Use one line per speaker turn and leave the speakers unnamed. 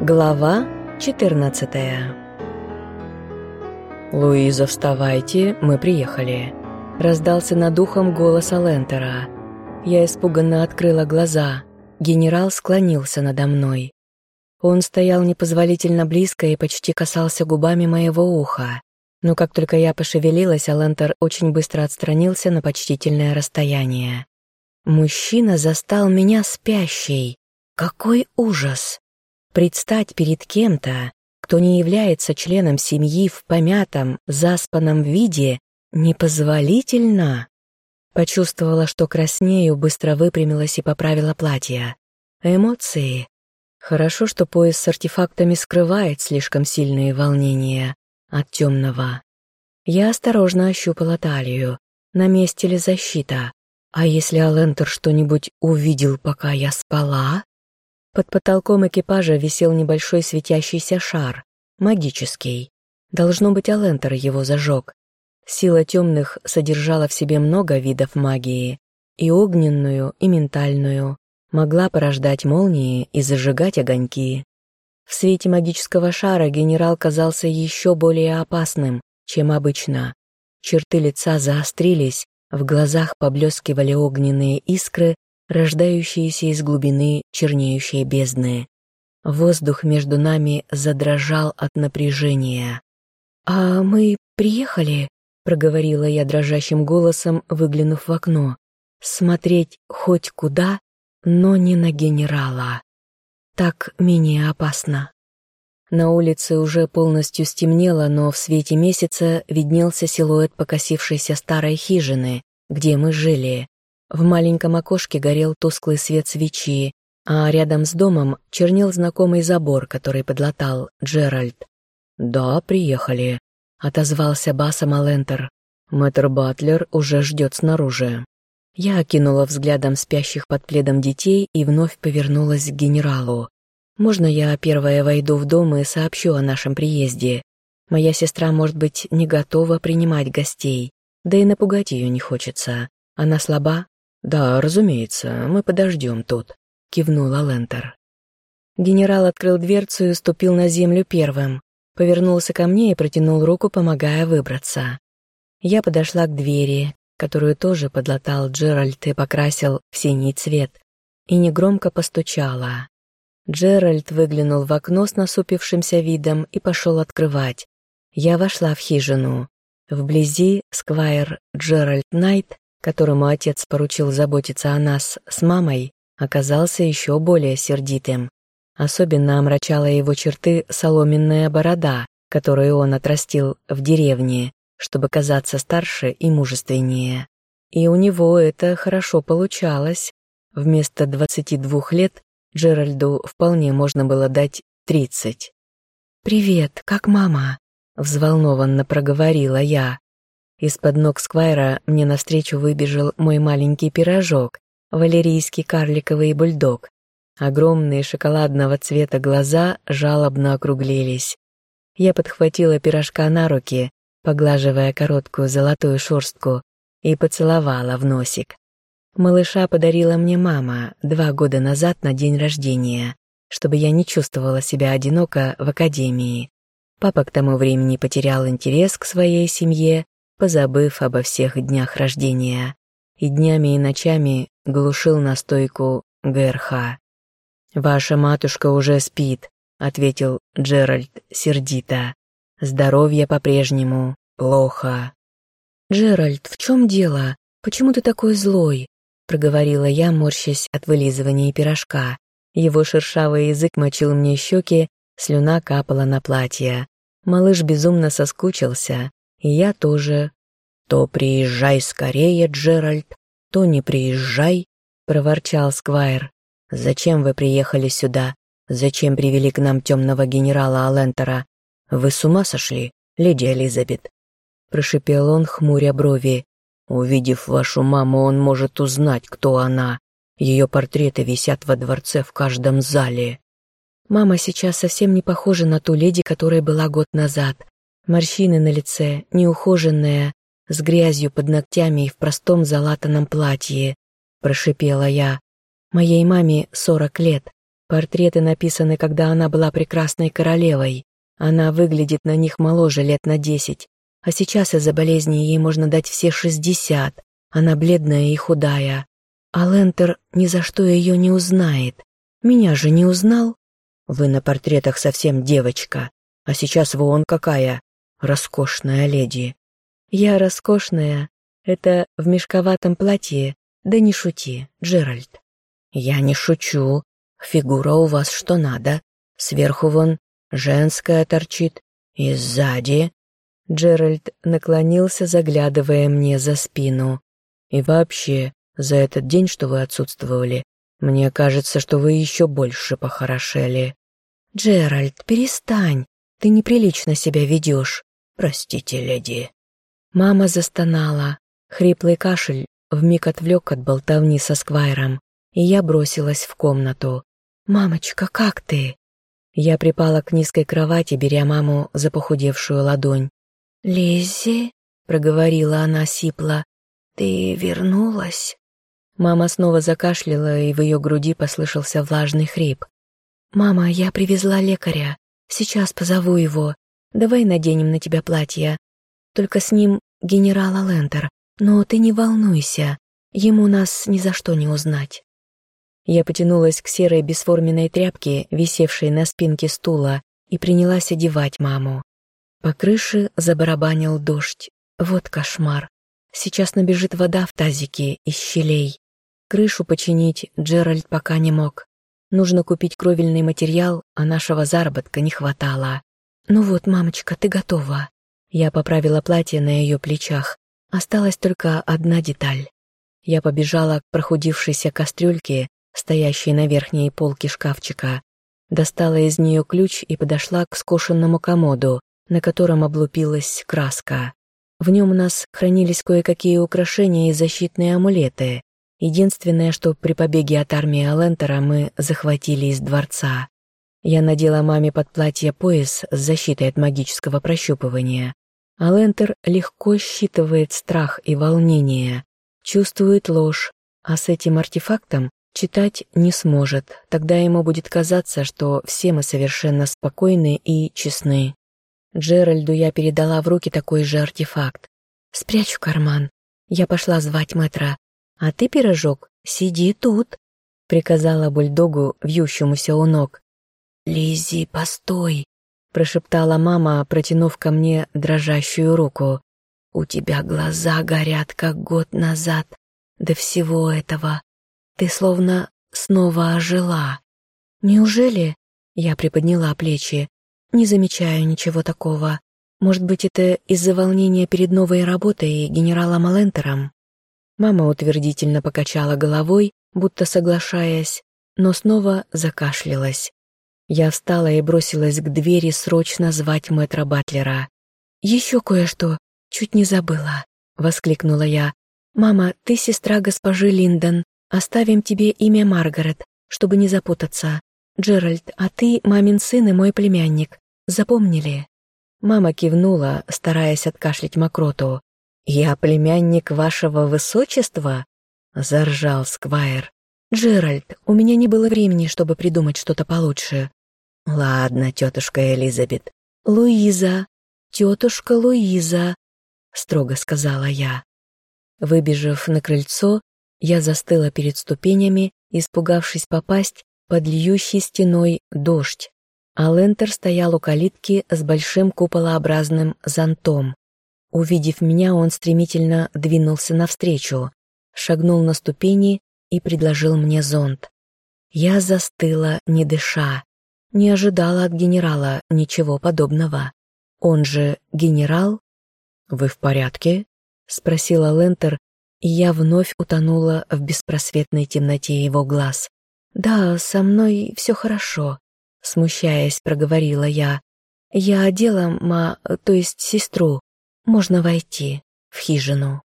Глава 14 «Луиза, вставайте, мы приехали», — раздался над ухом голос Алентера. Я испуганно открыла глаза. Генерал склонился надо мной. Он стоял непозволительно близко и почти касался губами моего уха. Но как только я пошевелилась, Алентер очень быстро отстранился на почтительное расстояние. Мужчина застал меня спящей. Какой ужас! Предстать перед кем-то, кто не является членом семьи в помятом, заспанном виде, непозволительно. Почувствовала, что краснею, быстро выпрямилась и поправила платье. Эмоции. Хорошо, что пояс с артефактами скрывает слишком сильные волнения от темного. Я осторожно ощупала талию. На месте ли защита? А если Алентер что-нибудь увидел, пока я спала? Под потолком экипажа висел небольшой светящийся шар, магический. Должно быть, Алентер его зажег. Сила темных содержала в себе много видов магии, и огненную, и ментальную, могла порождать молнии и зажигать огоньки. В свете магического шара генерал казался еще более опасным, чем обычно. Черты лица заострились, в глазах поблескивали огненные искры, рождающиеся из глубины чернеющей бездны. Воздух между нами задрожал от напряжения. «А мы приехали?» — проговорила я дрожащим голосом, выглянув в окно. «Смотреть хоть куда, но не на генерала. Так менее опасно». На улице уже полностью стемнело, но в свете месяца виднелся силуэт покосившейся старой хижины, где мы жили. В маленьком окошке горел тусклый свет свечи, а рядом с домом чернел знакомый забор, который подлатал Джеральд. «Да, приехали», — отозвался басом Алентер. «Мэтр Батлер уже ждет снаружи». Я окинула взглядом спящих под пледом детей и вновь повернулась к генералу. «Можно я первая войду в дом и сообщу о нашем приезде? Моя сестра, может быть, не готова принимать гостей, да и напугать ее не хочется. Она слаба, «Да, разумеется, мы подождем тут», — кивнула Лентер. Генерал открыл дверцу и ступил на землю первым, повернулся ко мне и протянул руку, помогая выбраться. Я подошла к двери, которую тоже подлатал Джеральд и покрасил в синий цвет, и негромко постучала. Джеральд выглянул в окно с насупившимся видом и пошел открывать. Я вошла в хижину. Вблизи сквайр Джеральд Найт которому отец поручил заботиться о нас с мамой, оказался еще более сердитым. Особенно омрачала его черты соломенная борода, которую он отрастил в деревне, чтобы казаться старше и мужественнее. И у него это хорошо получалось. Вместо 22 лет Джеральду вполне можно было дать 30. «Привет, как мама?» — взволнованно проговорила я. Из-под ног Сквайра мне навстречу выбежал мой маленький пирожок, валерийский карликовый бульдог. Огромные шоколадного цвета глаза жалобно округлились. Я подхватила пирожка на руки, поглаживая короткую золотую шерстку, и поцеловала в носик. Малыша подарила мне мама два года назад на день рождения, чтобы я не чувствовала себя одиноко в академии. Папа к тому времени потерял интерес к своей семье позабыв обо всех днях рождения, и днями и ночами глушил настойку ГРХ. «Ваша матушка уже спит», — ответил Джеральд сердито. «Здоровье по-прежнему плохо». «Джеральд, в чем дело? Почему ты такой злой?» — проговорила я, морщась от вылизывания пирожка. Его шершавый язык мочил мне щеки, слюна капала на платье. Малыш безумно соскучился, и я тоже. «То приезжай скорее, Джеральд, то не приезжай», — проворчал Сквайр. «Зачем вы приехали сюда? Зачем привели к нам темного генерала Алентера? Вы с ума сошли, леди Элизабет?» Прошипел он, хмуря брови. «Увидев вашу маму, он может узнать, кто она. Ее портреты висят во дворце в каждом зале». Мама сейчас совсем не похожа на ту леди, которая была год назад. Морщины на лице, неухоженная, с грязью под ногтями и в простом залатанном платье. Прошипела я. Моей маме сорок лет. Портреты написаны, когда она была прекрасной королевой. Она выглядит на них моложе лет на десять, а сейчас из-за болезни ей можно дать все шестьдесят. Она бледная и худая. А Лентер ни за что ее не узнает. Меня же не узнал. Вы на портретах совсем девочка, а сейчас вон какая роскошная леди. Я роскошная, это в мешковатом платье, да не шути, Джеральд. Я не шучу, фигура у вас что надо, сверху вон женская торчит, и сзади. Джеральд наклонился, заглядывая мне за спину. И вообще, за этот день, что вы отсутствовали, мне кажется, что вы еще больше похорошели. Джеральд, перестань, ты неприлично себя ведешь. Простите, леди. Мама застонала. Хриплый кашель вмиг отвлек от болтовни со Сквайром, и я бросилась в комнату. «Мамочка, как ты?» Я припала к низкой кровати, беря маму за похудевшую ладонь. «Лиззи?» — проговорила она сипло. «Ты вернулась?» Мама снова закашляла, и в ее груди послышался влажный хрип. «Мама, я привезла лекаря. Сейчас позову его. Давай наденем на тебя платье. Только с ним генерал Алентер. Но ты не волнуйся, ему нас ни за что не узнать». Я потянулась к серой бесформенной тряпке, висевшей на спинке стула, и принялась одевать маму. По крыше забарабанил дождь. Вот кошмар. Сейчас набежит вода в тазике из щелей. Крышу починить Джеральд пока не мог. Нужно купить кровельный материал, а нашего заработка не хватало. «Ну вот, мамочка, ты готова». Я поправила платье на ее плечах. Осталась только одна деталь. Я побежала к прохудившейся кастрюльке, стоящей на верхней полке шкафчика, достала из нее ключ и подошла к скошенному комоду, на котором облупилась краска. В нем у нас хранились кое-какие украшения и защитные амулеты. Единственное, что при побеге от армии Алентера мы захватили из дворца. Я надела маме под платье пояс с защитой от магического прощупывания. Алентер легко считывает страх и волнение, чувствует ложь, а с этим артефактом читать не сможет. Тогда ему будет казаться, что все мы совершенно спокойны и честны. Джеральду я передала в руки такой же артефакт. «Спрячь в карман». Я пошла звать мэтра. «А ты, пирожок, сиди тут», — приказала бульдогу, вьющемуся у ног. Лизи, постой», — прошептала мама, протянув ко мне дрожащую руку. «У тебя глаза горят, как год назад. До всего этого. Ты словно снова ожила. Неужели?» Я приподняла плечи. «Не замечаю ничего такого. Может быть, это из-за волнения перед новой работой генералом Алентером?» Мама утвердительно покачала головой, будто соглашаясь, но снова закашлялась. Я встала и бросилась к двери срочно звать мэтра Батлера. «Еще кое-что, чуть не забыла», — воскликнула я. «Мама, ты сестра госпожи Линдон. Оставим тебе имя Маргарет, чтобы не запутаться. Джеральд, а ты мамин сын и мой племянник. Запомнили?» Мама кивнула, стараясь откашлять мокроту. «Я племянник вашего высочества?» — заржал Сквайр. «Джеральд, у меня не было времени, чтобы придумать что-то получше. «Ладно, тетушка Элизабет. Луиза, тетушка Луиза», — строго сказала я. Выбежав на крыльцо, я застыла перед ступенями, испугавшись попасть под льющей стеной дождь, а Лентер стоял у калитки с большим куполообразным зонтом. Увидев меня, он стремительно двинулся навстречу, шагнул на ступени и предложил мне зонт. Я застыла, не дыша. Не ожидала от генерала ничего подобного. Он же генерал? «Вы в порядке?» — спросила Лентер, и я вновь утонула в беспросветной темноте его глаз. «Да, со мной все хорошо», — смущаясь, проговорила я. «Я одела ма, то есть сестру. Можно войти в хижину».